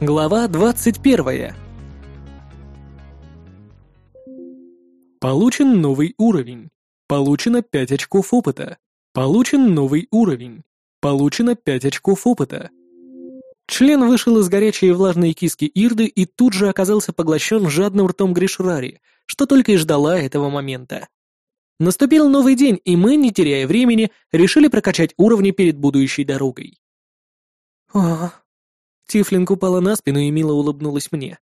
Глава 21. Получен новый уровень. Получено 5 очков опыта. Получен новый уровень. Получено 5 очков опыта. Член вышел из горячей и влажной киски Ирды и тут же оказался поглощен жадным ртом Гришрари, что только и ждала этого момента. Наступил новый день, и мы, не теряя времени, решили прокачать уровни перед будущей дорогой. «О, Тифлинг упала на спину и мило улыбнулась мне.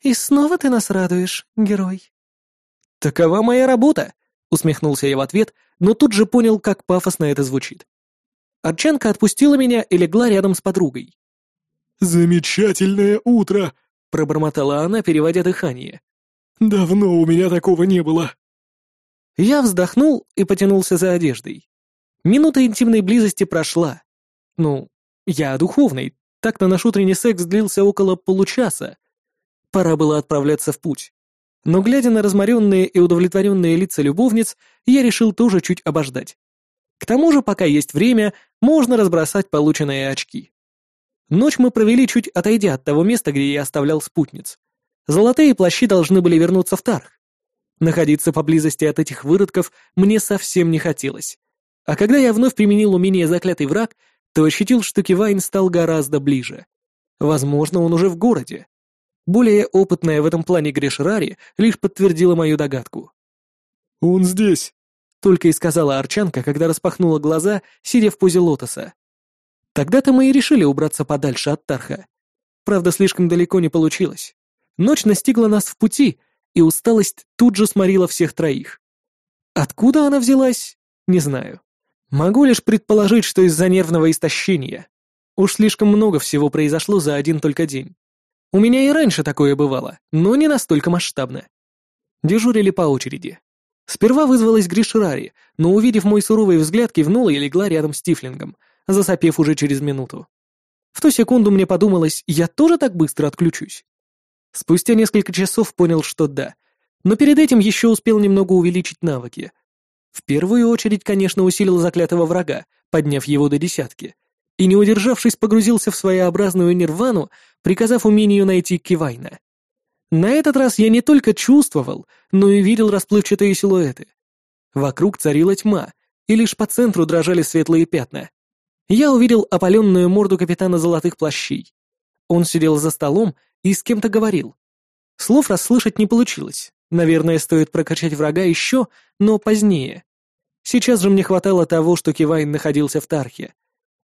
«И снова ты нас радуешь, герой?» «Такова моя работа», — усмехнулся я в ответ, но тут же понял, как пафосно это звучит. Арчанка отпустила меня и легла рядом с подругой. «Замечательное утро!» — пробормотала она, переводя дыхание. «Давно у меня такого не было». Я вздохнул и потянулся за одеждой. Минута интимной близости прошла. Ну, я духовный, так-то наш утренний секс длился около получаса. Пора было отправляться в путь. Но глядя на разморенные и удовлетворенные лица любовниц, я решил тоже чуть обождать. К тому же, пока есть время, можно разбросать полученные очки. Ночь мы провели чуть отойдя от того места, где я оставлял спутниц. Золотые плащи должны были вернуться в Тарх. Находиться поблизости от этих выродков мне совсем не хотелось. А когда я вновь применил умение «Заклятый враг», то ощутил, что Кивайн стал гораздо ближе. Возможно, он уже в городе. Более опытная в этом плане Грешрари лишь подтвердила мою догадку. «Он здесь», — только и сказала Арчанка, когда распахнула глаза, сидя в позе лотоса. Тогда-то мы и решили убраться подальше от Тарха. Правда, слишком далеко не получилось. Ночь настигла нас в пути, и усталость тут же сморила всех троих. Откуда она взялась, не знаю. Могу лишь предположить, что из-за нервного истощения. Уж слишком много всего произошло за один только день. У меня и раньше такое бывало, но не настолько масштабно. Дежурили по очереди. Сперва вызвалась Гришрари, но, увидев мой суровый взгляд, кивнула и легла рядом с Тифлингом, засопев уже через минуту. В ту секунду мне подумалось, я тоже так быстро отключусь? Спустя несколько часов понял, что да, но перед этим еще успел немного увеличить навыки — в первую очередь, конечно, усилил заклятого врага, подняв его до десятки, и, не удержавшись, погрузился в своеобразную нирвану, приказав умению найти Кивайна. На этот раз я не только чувствовал, но и видел расплывчатые силуэты. Вокруг царила тьма, и лишь по центру дрожали светлые пятна. Я увидел опаленную морду капитана золотых плащей. Он сидел за столом и с кем-то говорил. Слов расслышать не получилось, Наверное, стоит прокачать врага еще, но позднее. Сейчас же мне хватало того, что Кивайн находился в Тархе.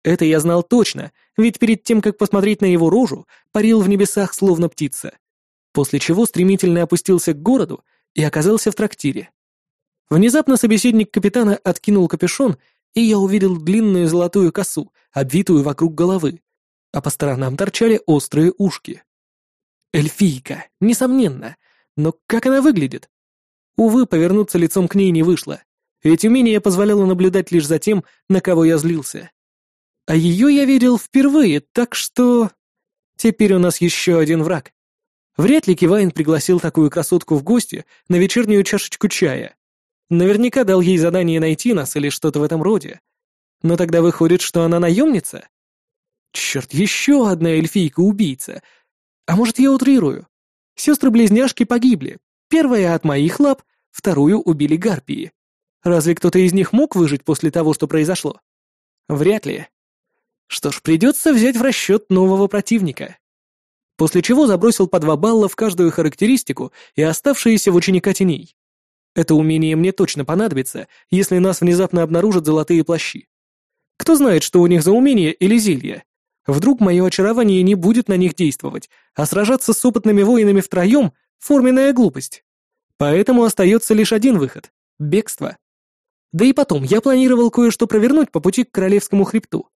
Это я знал точно, ведь перед тем, как посмотреть на его рожу, парил в небесах словно птица. После чего стремительно опустился к городу и оказался в трактире. Внезапно собеседник капитана откинул капюшон, и я увидел длинную золотую косу, обвитую вокруг головы, а по сторонам торчали острые ушки. Эльфийка, несомненно, но как она выглядит? Увы, повернуться лицом к ней не вышло, ведь умение позволяло наблюдать лишь за тем, на кого я злился. А ее я видел впервые, так что... Теперь у нас еще один враг. Вряд ли Кивайн пригласил такую красотку в гости на вечернюю чашечку чая. Наверняка дал ей задание найти нас или что-то в этом роде. Но тогда выходит, что она наемница? Черт, еще одна эльфийка-убийца. А может, я утрирую? Сестры-близняшки погибли. Первая от моих лап, вторую убили гарпии. Разве кто-то из них мог выжить после того, что произошло? Вряд ли. Что ж, придется взять в расчет нового противника. После чего забросил по два балла в каждую характеристику и оставшиеся в ученика теней. Это умение мне точно понадобится, если нас внезапно обнаружат золотые плащи. Кто знает, что у них за умение или зелье? Вдруг мое очарование не будет на них действовать, а сражаться с опытными воинами втроем — форменная глупость. Поэтому остается лишь один выход — бегство. Да и потом, я планировал кое-что провернуть по пути к Королевскому хребту.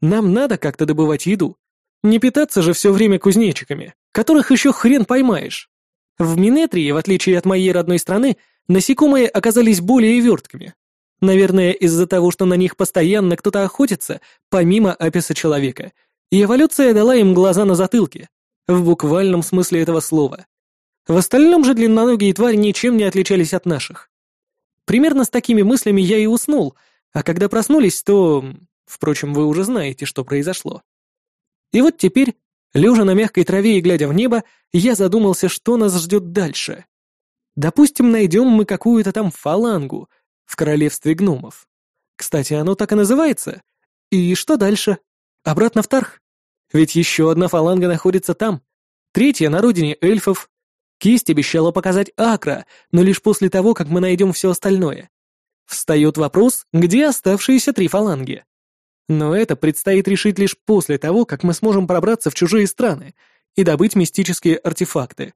Нам надо как-то добывать еду. Не питаться же все время кузнечиками, которых еще хрен поймаешь. В Минетрии, в отличие от моей родной страны, насекомые оказались более верткими. Наверное, из-за того, что на них постоянно кто-то охотится, помимо описа человека, и эволюция дала им глаза на затылке, в буквальном смысле этого слова. В остальном же длинноногие твари ничем не отличались от наших. Примерно с такими мыслями я и уснул, а когда проснулись, то... Впрочем, вы уже знаете, что произошло. И вот теперь Лежа на мягкой траве и глядя в небо, я задумался, что нас ждет дальше. Допустим, найдем мы какую-то там фалангу в королевстве гномов. Кстати, оно так и называется. И что дальше? Обратно в Тарх? Ведь еще одна фаланга находится там. Третья на родине эльфов. Кисть обещала показать Акра, но лишь после того, как мы найдем все остальное. Встает вопрос, где оставшиеся три фаланги? Но это предстоит решить лишь после того, как мы сможем пробраться в чужие страны и добыть мистические артефакты.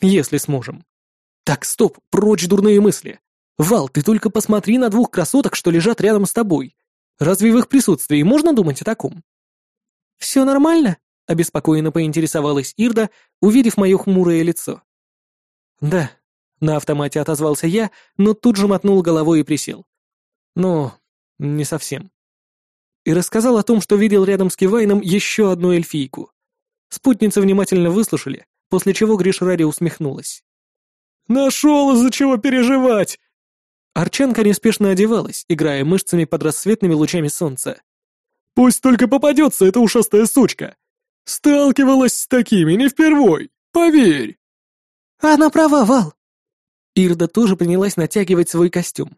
Если сможем. Так, стоп, прочь дурные мысли. Вал, ты только посмотри на двух красоток, что лежат рядом с тобой. Разве в их присутствии можно думать о таком? Все нормально? Обеспокоенно поинтересовалась Ирда, увидев мое хмурое лицо. Да, на автомате отозвался я, но тут же мотнул головой и присел. Но не совсем и рассказал о том, что видел рядом с Кивайном еще одну эльфийку. Спутницы внимательно выслушали, после чего Гришрари усмехнулась. «Нашел из-за чего переживать!» Арчанка неспешно одевалась, играя мышцами под рассветными лучами солнца. «Пусть только попадется эта ушастая сучка! Сталкивалась с такими не впервой, поверь!» «Она права, Вал!» Ирда тоже принялась натягивать свой костюм.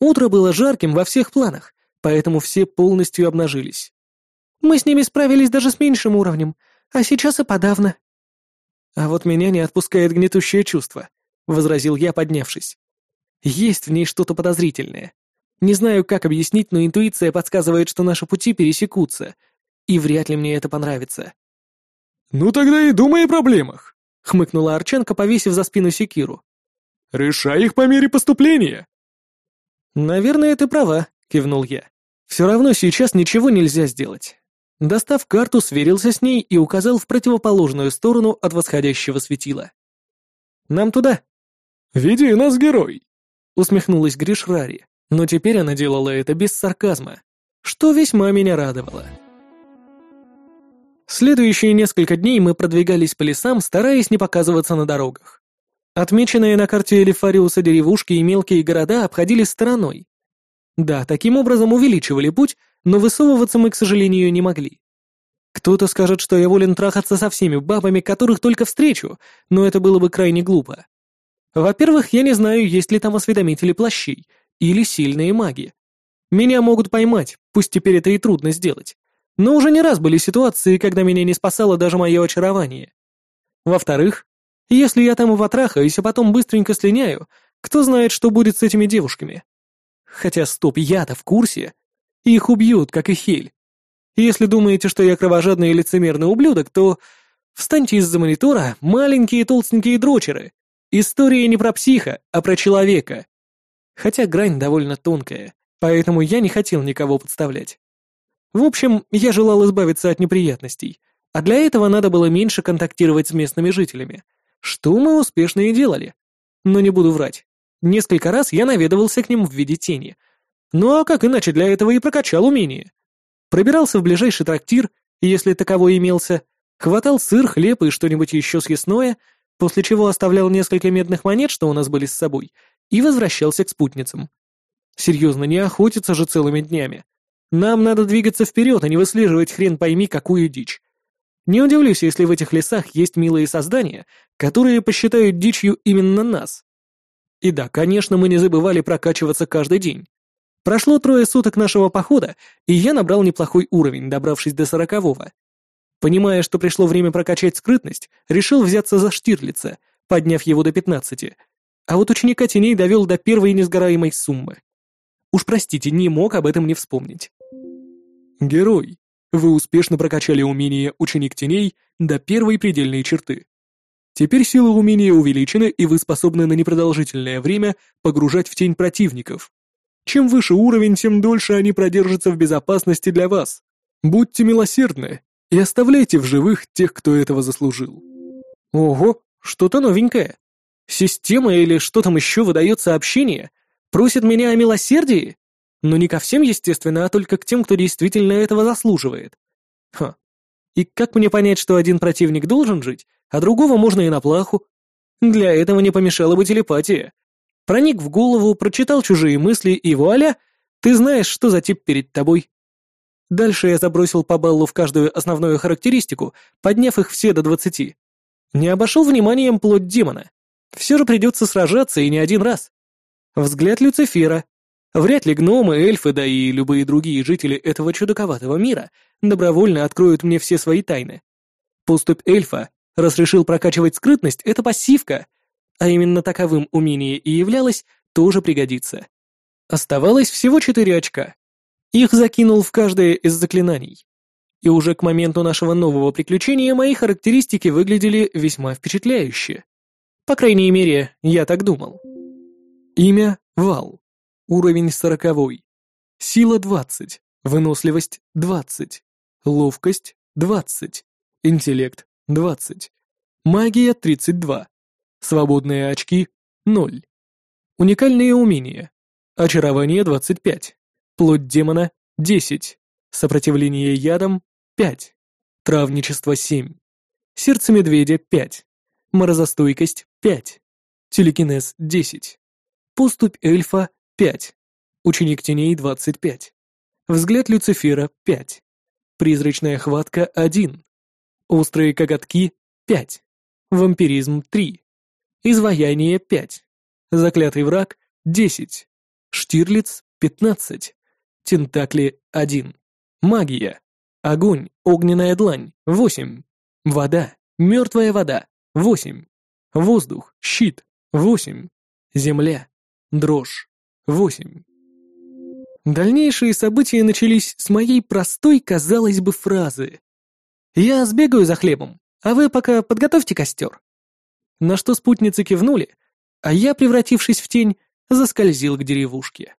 Утро было жарким во всех планах, поэтому все полностью обнажились. Мы с ними справились даже с меньшим уровнем, а сейчас и подавно. А вот меня не отпускает гнетущее чувство, возразил я, поднявшись. Есть в ней что-то подозрительное. Не знаю, как объяснить, но интуиция подсказывает, что наши пути пересекутся, и вряд ли мне это понравится. «Ну тогда и думай о проблемах», — хмыкнула Арченко, повесив за спину секиру. «Решай их по мере поступления». «Наверное, ты права», — кивнул я. Все равно сейчас ничего нельзя сделать. Достав карту, сверился с ней и указал в противоположную сторону от восходящего светила. «Нам туда!» «Веди нас, герой!» — усмехнулась Гришрари, но теперь она делала это без сарказма, что весьма меня радовало. Следующие несколько дней мы продвигались по лесам, стараясь не показываться на дорогах. Отмеченные на карте Элифариуса деревушки и мелкие города обходили стороной, да, таким образом увеличивали путь, но высовываться мы, к сожалению, не могли. Кто-то скажет, что я волен трахаться со всеми бабами, которых только встречу, но это было бы крайне глупо. Во-первых, я не знаю, есть ли там осведомители плащей или сильные маги. Меня могут поймать, пусть теперь это и трудно сделать. Но уже не раз были ситуации, когда меня не спасало даже мое очарование. Во-вторых, если я там и потрахаюсь, а потом быстренько слиняю, кто знает, что будет с этими девушками. Хотя стоп, я-то в курсе. Их убьют, как и Хель. Если думаете, что я кровожадный и лицемерный ублюдок, то встаньте из-за монитора, маленькие толстенькие дрочеры. История не про психа, а про человека. Хотя грань довольно тонкая, поэтому я не хотел никого подставлять. В общем, я желал избавиться от неприятностей, а для этого надо было меньше контактировать с местными жителями, что мы успешно и делали. Но не буду врать. Несколько раз я наведывался к ним в виде тени. Ну а как иначе для этого и прокачал умение? Пробирался в ближайший трактир, если таковой имелся, хватал сыр, хлеб и что-нибудь еще съестное, после чего оставлял несколько медных монет, что у нас были с собой, и возвращался к спутницам. Серьезно, не охотиться же целыми днями. Нам надо двигаться вперед, а не выслеживать хрен пойми какую дичь. Не удивлюсь, если в этих лесах есть милые создания, которые посчитают дичью именно нас. И да, конечно, мы не забывали прокачиваться каждый день. Прошло трое суток нашего похода, и я набрал неплохой уровень, добравшись до сорокового. Понимая, что пришло время прокачать скрытность, решил взяться за Штирлица, подняв его до пятнадцати. А вот ученика теней довел до первой несгораемой суммы. Уж простите, не мог об этом не вспомнить. Герой, вы успешно прокачали умение ученик теней до первой предельной черты. Теперь сила умения увеличена, и вы способны на непродолжительное время погружать в тень противников. Чем выше уровень, тем дольше они продержатся в безопасности для вас. Будьте милосердны и оставляйте в живых тех, кто этого заслужил. Ого, что-то новенькое. Система или что там еще выдает сообщение, просит меня о милосердии? Но не ко всем, естественно, а только к тем, кто действительно этого заслуживает. Ха. И как мне понять, что один противник должен жить, а другого можно и на плаху. Для этого не помешала бы телепатия. Проник в голову, прочитал чужие мысли, и вуаля, ты знаешь, что за тип перед тобой. Дальше я забросил по баллу в каждую основную характеристику, подняв их все до двадцати. Не обошел вниманием плоть демона. Все же придется сражаться и не один раз. Взгляд Люцифера. Вряд ли гномы, эльфы, да и любые другие жители этого чудаковатого мира добровольно откроют мне все свои тайны. Поступь эльфа, раз решил прокачивать скрытность, это пассивка, а именно таковым умение и являлось, тоже пригодится. Оставалось всего четыре очка. Их закинул в каждое из заклинаний. И уже к моменту нашего нового приключения мои характеристики выглядели весьма впечатляюще. По крайней мере, я так думал. Имя — Вал. Уровень сороковой. Сила — 20. Выносливость — 20. Ловкость — 20. Интеллект — 20. Магия — 32. Свободные очки — 0. Уникальные умения. Очарование — 25. Плоть демона — 10. Сопротивление ядам — 5. Травничество — 7. Сердце медведя — 5. Морозостойкость — 5. Телекинез — 10. Поступь эльфа — 5. Ученик теней — 25. Взгляд Люцифера — 5. Призрачная хватка — 1. Острые коготки — 5. Вампиризм — 3. Изваяние — 5. Заклятый враг — 10. Штирлиц — 15. Тентакли — 1. Магия. Огонь, огненная длань — 8. Вода, мертвая вода — 8. Воздух, щит — 8. Земля, дрожь — 8. Дальнейшие события начались с моей простой, казалось бы, фразы. «Я сбегаю за хлебом, а вы пока подготовьте костер». На что спутницы кивнули, а я, превратившись в тень, заскользил к деревушке.